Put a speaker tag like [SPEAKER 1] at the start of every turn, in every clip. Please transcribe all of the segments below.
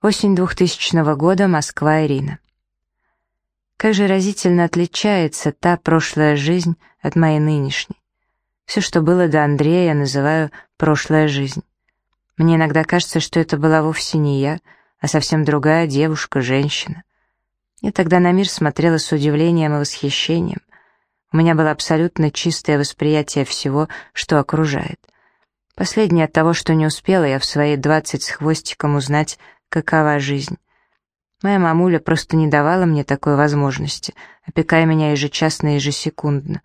[SPEAKER 1] Осень 2000 года, Москва, Ирина. Как же разительно отличается та прошлая жизнь от моей нынешней. Все, что было до Андрея, я называю «прошлая жизнь». Мне иногда кажется, что это была вовсе не я, а совсем другая девушка, женщина. Я тогда на мир смотрела с удивлением и восхищением. У меня было абсолютно чистое восприятие всего, что окружает. Последнее от того, что не успела я в свои двадцать с хвостиком узнать, какова жизнь. Моя мамуля просто не давала мне такой возможности, опекая меня ежечасно и ежесекундно.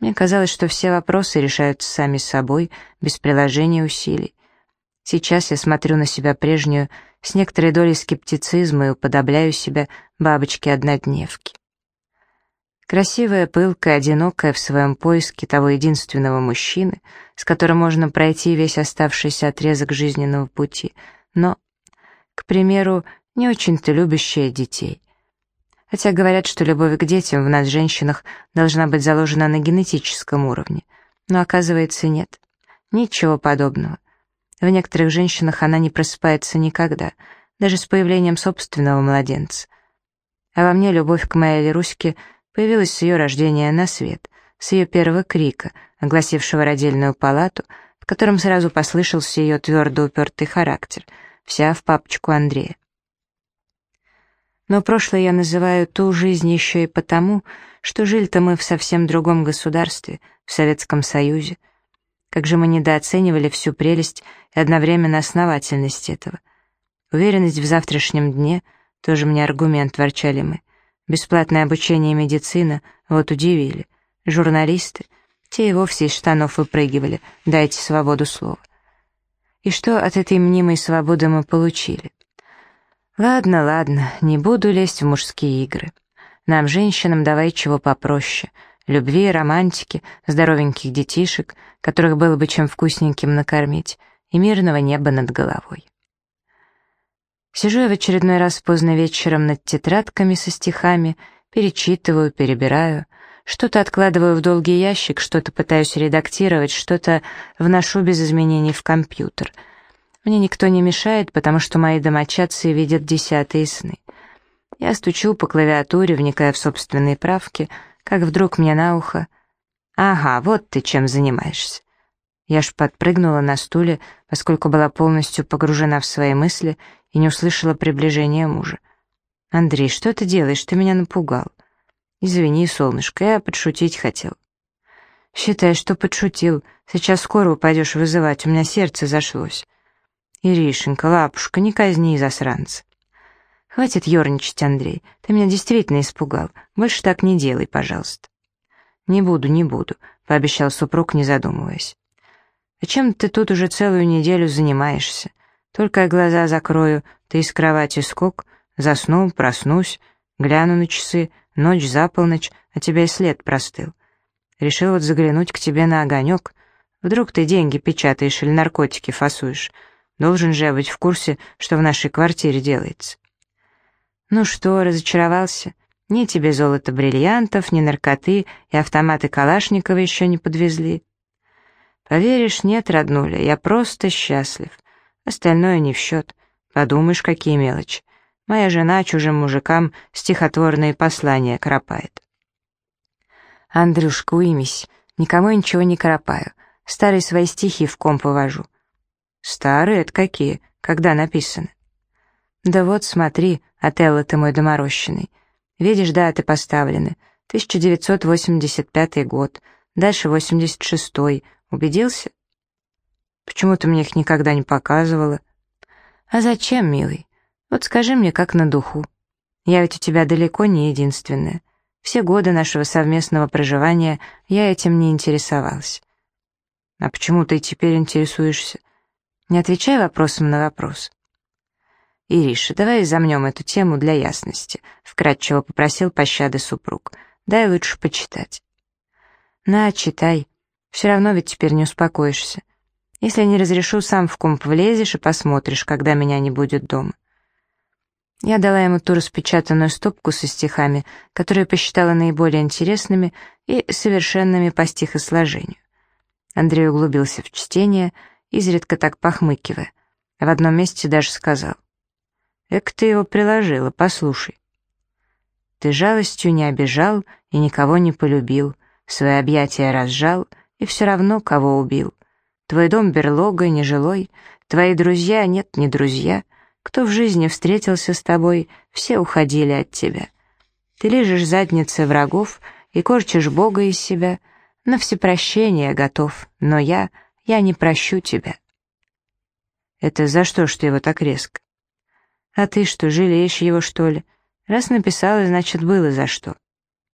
[SPEAKER 1] Мне казалось, что все вопросы решаются сами собой, без приложения усилий. Сейчас я смотрю на себя прежнюю с некоторой долей скептицизма и уподобляю себя бабочке-однодневке. Красивая, пылкая, одинокая в своем поиске того единственного мужчины, с которым можно пройти весь оставшийся отрезок жизненного пути, но к примеру, не очень-то любящая детей. Хотя говорят, что любовь к детям в нас, женщинах, должна быть заложена на генетическом уровне. Но оказывается, нет. Ничего подобного. В некоторых женщинах она не просыпается никогда, даже с появлением собственного младенца. А во мне любовь к моей Леруське появилась с ее рождения на свет, с ее первого крика, огласившего родильную палату, в котором сразу послышался ее твердо упертый характер — вся в папочку Андрея. Но прошлое я называю ту жизнь еще и потому, что жили-то мы в совсем другом государстве, в Советском Союзе. Как же мы недооценивали всю прелесть и одновременно основательность этого. Уверенность в завтрашнем дне — тоже мне аргумент, ворчали мы. Бесплатное обучение и медицина — вот удивили. Журналисты — те и вовсе из штанов выпрыгивали, дайте свободу слова. И что от этой мнимой свободы мы получили? Ладно, ладно, не буду лезть в мужские игры. Нам, женщинам, давай чего попроще. Любви, романтики, здоровеньких детишек, которых было бы чем вкусненьким накормить, и мирного неба над головой. Сижу я в очередной раз поздно вечером над тетрадками со стихами, перечитываю, перебираю — что-то откладываю в долгий ящик, что-то пытаюсь редактировать, что-то вношу без изменений в компьютер. Мне никто не мешает, потому что мои домочадцы видят десятые сны. Я стучу по клавиатуре, вникая в собственные правки, как вдруг мне на ухо «Ага, вот ты чем занимаешься». Я ж подпрыгнула на стуле, поскольку была полностью погружена в свои мысли и не услышала приближения мужа. «Андрей, что ты делаешь? Ты меня напугал». «Извини, солнышко, я подшутить хотел». «Считай, что подшутил. Сейчас скоро упадешь вызывать, у меня сердце зашлось». «Иришенька, лапушка, не казни засранца». «Хватит ерничать, Андрей. Ты меня действительно испугал. Больше так не делай, пожалуйста». «Не буду, не буду», — пообещал супруг, не задумываясь. «А чем ты тут уже целую неделю занимаешься? Только я глаза закрою, ты из кровати скок, засну, проснусь, гляну на часы, Ночь за полночь, а тебя и след простыл. Решил вот заглянуть к тебе на огонек. Вдруг ты деньги печатаешь или наркотики фасуешь. Должен же я быть в курсе, что в нашей квартире делается. Ну что, разочаровался? Ни тебе золото бриллиантов, ни наркоты и автоматы Калашникова еще не подвезли. Поверишь, нет, роднуля, я просто счастлив. Остальное не в счет. Подумаешь, какие мелочи. Моя жена чужим мужикам стихотворные послания кропает. Андрюшка, уймись, никому ничего не кропаю. Старые свои стихи в ком повожу. Старые это какие? Когда написаны? Да вот, смотри, Отелло ты мой доморощенный. Видишь, даты поставлены. 1985 год, дальше 86-й. Убедился? Почему ты мне их никогда не показывала? А зачем, милый? Вот скажи мне, как на духу. Я ведь у тебя далеко не единственная. Все годы нашего совместного проживания я этим не интересовалась. А почему ты теперь интересуешься? Не отвечай вопросом на вопрос. «Ириша, давай замнем эту тему для ясности», — вкратчиво попросил пощады супруг. «Дай лучше почитать». «На, читай. Все равно ведь теперь не успокоишься. Если не разрешу, сам в комп влезешь и посмотришь, когда меня не будет дома». Я дала ему ту распечатанную стопку со стихами, которые посчитала наиболее интересными и совершенными по стихосложению. Андрей углубился в чтение, изредка так похмыкивая, а в одном месте даже сказал. Эк ты его приложила, послушай. Ты жалостью не обижал и никого не полюбил, свои объятия разжал и все равно кого убил. Твой дом берлога нежилой, твои друзья нет не друзья, кто в жизни встретился с тобой, все уходили от тебя. Ты лежишь задницы врагов и корчишь Бога из себя, на всепрощение готов, но я, я не прощу тебя. Это за что ж ты его так резко? А ты что, жалеешь его, что ли? Раз написала, значит, было за что.